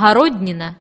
городнина.